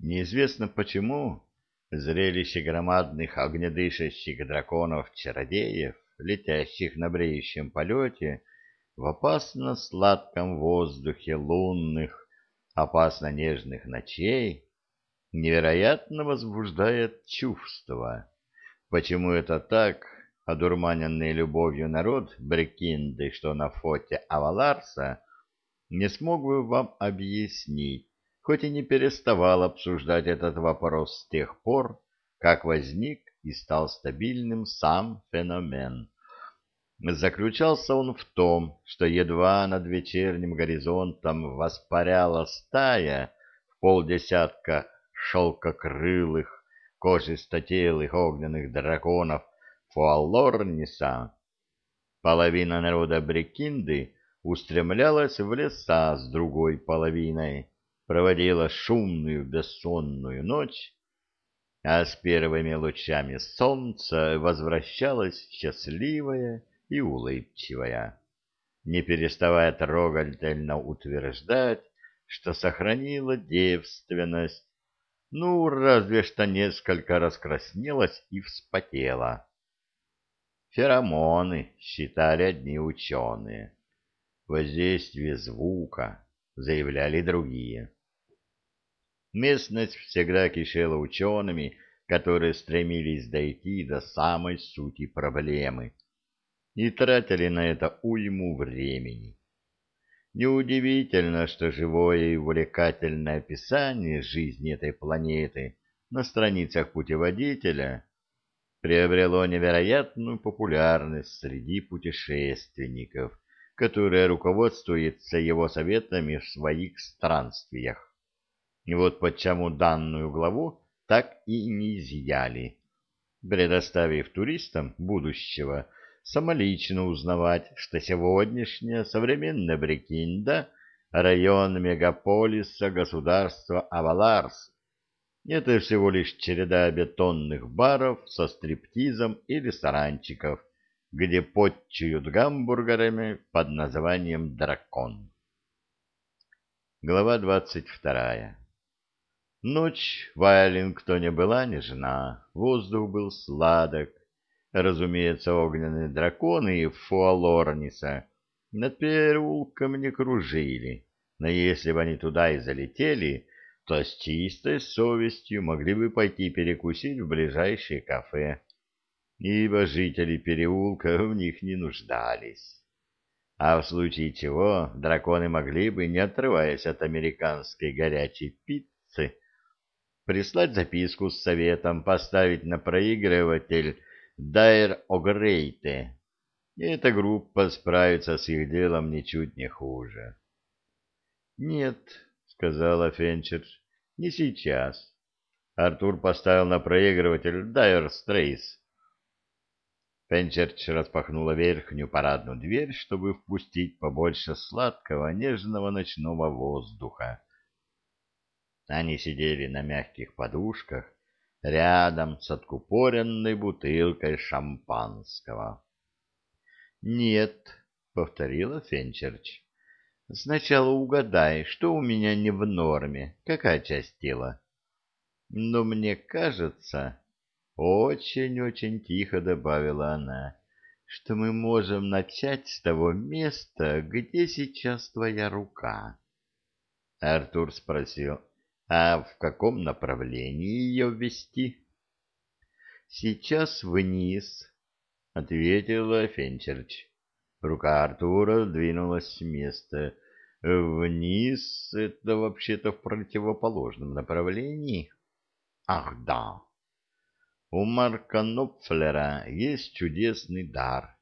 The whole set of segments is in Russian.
Неизвестно почему, зрелище громадных огнедышащих драконов-чародеев, летящих на бреющем полете, в опасно сладком воздухе лунных, опасно нежных ночей, невероятно возбуждает чувства. Почему это так, одурманенный любовью народ Брекинды, что на фоте Аваларса, не смог бы вам объяснить, хоть и не переставал обсуждать этот вопрос с тех пор, как возник и стал стабильным сам феномен. Заключался он в том, что едва над вечерним горизонтом воспаряла стая в полдесятка шелкокрылых, кожистотелых огненных драконов Фуаллорниса, половина народа Брекинды устремлялась в леса с другой половиной, проводила шумную бессонную ночь, а с первыми лучами солнца возвращалась счастливая и улыбчивая, не переставая трогательно утверждать, что сохранила девственность, ну, разве что несколько раскраснелась и вспотела. Феромоны, считали одни ученые. Воздействие звука, заявляли другие. Местность всегда кишела учеными, которые стремились дойти до самой сути проблемы и тратили на это уйму времени. Неудивительно, что живое и увлекательное описание жизни этой планеты на страницах путеводителя приобрело невероятную популярность среди путешественников, которые руководствуются его советами в своих странствиях. И вот почему данную главу так и не изъяли, предоставив туристам будущего самолично узнавать, что сегодняшняя современная Брекинда — район мегаполиса государства Аваларс. Это всего лишь череда бетонных баров со стриптизом и ресторанчиков, где подчуют гамбургерами под названием «Дракон». Глава двадцать вторая Ночь в Айлингтоне была нежна, воздух был сладок. Разумеется, огненные драконы и Фуалорниса над переулком не кружили, но если бы они туда и залетели, то с чистой совестью могли бы пойти перекусить в ближайшее кафе, ибо жители переулка в них не нуждались. А в случае чего драконы могли бы, не отрываясь от американской горячей пиццы, прислать записку с советом поставить на проигрыватель Дайр Огрейте, эта группа справится с их делом ничуть не хуже. — Нет, — сказала Фенчер, — не сейчас. Артур поставил на проигрыватель Дайр Стрейс. Фенчерч распахнула верхнюю парадную дверь, чтобы впустить побольше сладкого, нежного ночного воздуха они сидели на мягких подушках рядом с откупоренной бутылкой шампанского. «Нет», — повторила Фенчерч, — «сначала угадай, что у меня не в норме, какая часть тела?» «Но мне кажется...» — очень-очень тихо добавила она, — что мы можем начать с того места, где сейчас твоя рука. Артур спросил, а в каком направлении ее ввести? Сейчас вниз, ответила Фенчерч. Рука Артура двинулась с места. Вниз — это вообще-то в противоположном направлении. Ах, да. У Марка Нопфлера есть чудесный дар.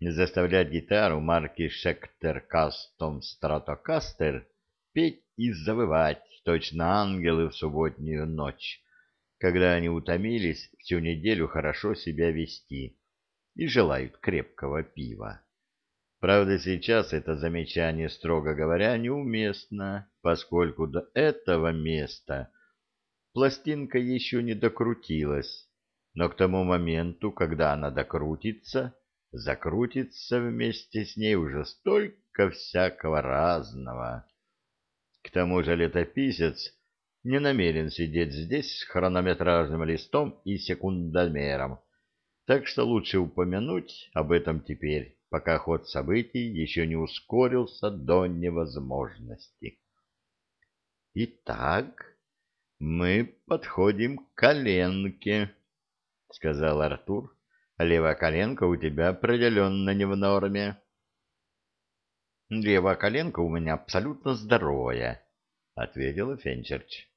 Заставлять гитару марки Schecter Custom Stratocaster петь и завывать точно ангелы в субботнюю ночь, когда они утомились всю неделю хорошо себя вести и желают крепкого пива. Правда, сейчас это замечание, строго говоря, неуместно, поскольку до этого места пластинка еще не докрутилась, но к тому моменту, когда она докрутится, закрутится вместе с ней уже столько всякого разного. К тому же летописец не намерен сидеть здесь с хронометражным листом и секундомером, так что лучше упомянуть об этом теперь, пока ход событий еще не ускорился до невозможности. Итак, мы подходим к коленке, — сказал Артур. Левая коленка у тебя определенно не в норме. Левая коленка у меня абсолютно здоровая, — ответила Фенчерч.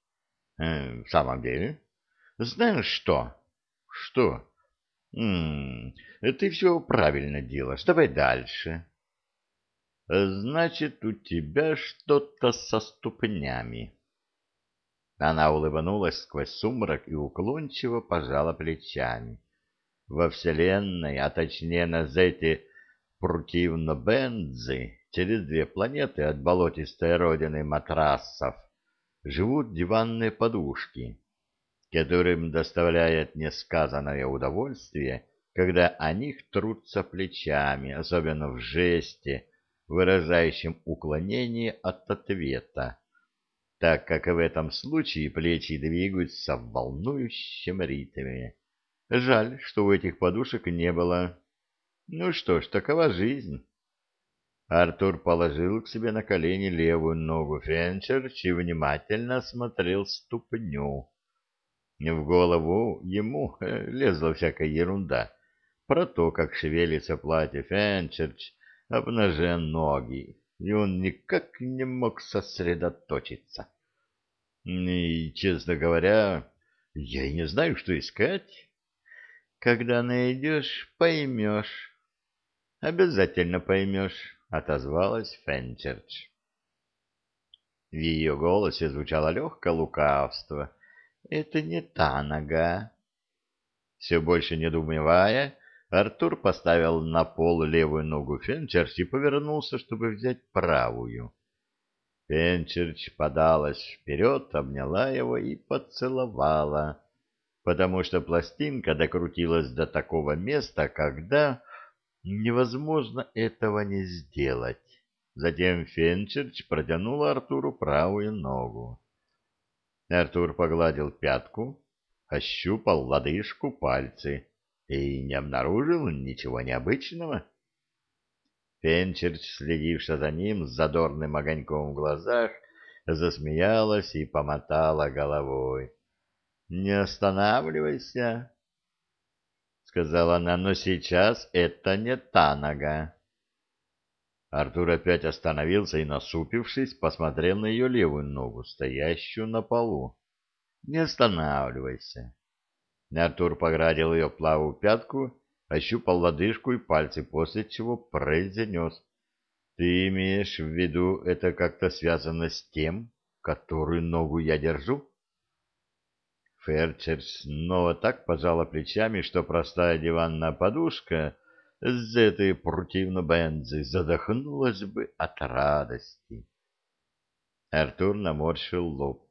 «Э, — В самом деле? Знаешь что? — Что? Ты все правильно делаешь. Давай дальше. — Значит, у тебя что-то со ступнями. Она улыбнулась сквозь сумрак и уклончиво пожала плечами. Во Вселенной, а точнее на Зете Прутивно-Бензы, через две планеты от болотистой родины матрассов, живут диванные подушки, которым доставляет несказанное удовольствие, когда о них трутся плечами, особенно в жесте, выражающем уклонение от ответа, так как в этом случае плечи двигаются в волнующем ритме. Жаль, что у этих подушек не было. Ну что ж, такова жизнь. Артур положил к себе на колени левую ногу Фенчерч и внимательно осмотрел ступню. В голову ему э, лезла всякая ерунда про то, как шевелится платье Фенчерч, обнажая ноги, и он никак не мог сосредоточиться. И, честно говоря, я и не знаю, что искать. Когда найдешь, поймешь. Обязательно поймешь. — отозвалась Фенчерч. В ее голосе звучало легкое лукавство. «Это не та нога». Все больше недоумевая, Артур поставил на пол левую ногу Фенчерч и повернулся, чтобы взять правую. Фенчерч подалась вперед, обняла его и поцеловала, потому что пластинка докрутилась до такого места, когда Невозможно этого не сделать. Затем Фенчерч протянул Артуру правую ногу. Артур погладил пятку, ощупал лодыжку пальцы и не обнаружил ничего необычного. Фенчерч, следившая за ним с задорным огоньком в глазах, засмеялась и помотала головой. — Не останавливайся, сказала она, — но сейчас это не та нога. Артур опять остановился и, насупившись, посмотрел на ее левую ногу, стоящую на полу. — Не останавливайся. Артур погладил ее плаву пятку, ощупал лодыжку и пальцы, после чего произнес. — Ты имеешь в виду, это как-то связано с тем, которую ногу я держу? — Ферчер снова так пожала плечами, что простая диванная подушка с этой противно Бензы задохнулась бы от радости. Артур наморщил лоб.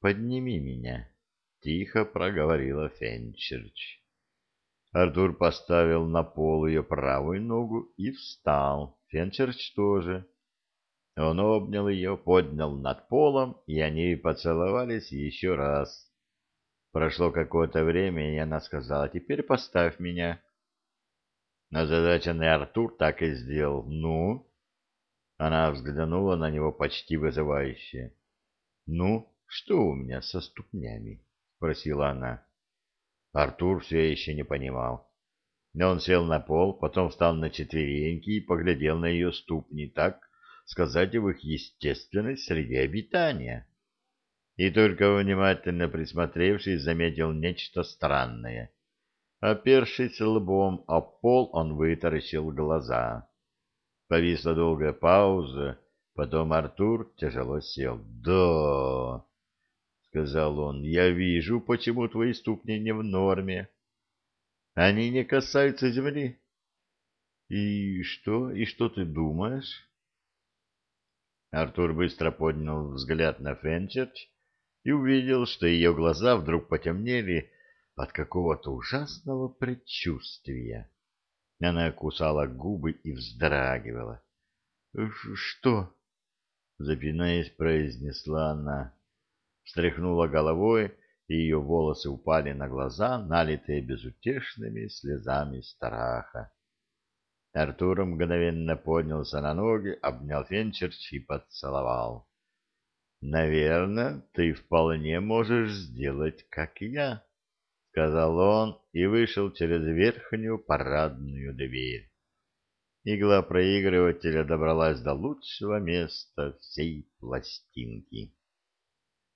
«Подними меня», — тихо проговорила Фенчерч. Артур поставил на пол ее правую ногу и встал. Фенчерч тоже. Он обнял ее, поднял над полом, и они поцеловались еще раз. Прошло какое-то время, и она сказала, «Теперь поставь меня». Озадаченный Артур так и сделал. «Ну?» Она взглянула на него почти вызывающе. «Ну, что у меня со ступнями?» — спросила она. Артур все еще не понимал. Но он сел на пол, потом встал на четвереньки и поглядел на ее ступни так, сказать, в их естественной среде обитания и только внимательно присмотревшись, заметил нечто странное. Опершись лбом о пол, он вытаращил глаза. Повисла долгая пауза, потом Артур тяжело сел. «Да», — сказал он, — «я вижу, почему твои ступни не в норме. Они не касаются земли». «И что? И что ты думаешь?» Артур быстро поднял взгляд на Фенчерч, и увидел, что ее глаза вдруг потемнели от какого-то ужасного предчувствия. Она кусала губы и вздрагивала. — Что? — запинаясь, произнесла она. встряхнула головой, и ее волосы упали на глаза, налитые безутешными слезами страха. Артур мгновенно поднялся на ноги, обнял Фенчерч и поцеловал. — Наверное, ты вполне можешь сделать, как я, — сказал он и вышел через верхнюю парадную дверь. Игла проигрывателя добралась до лучшего места всей пластинки.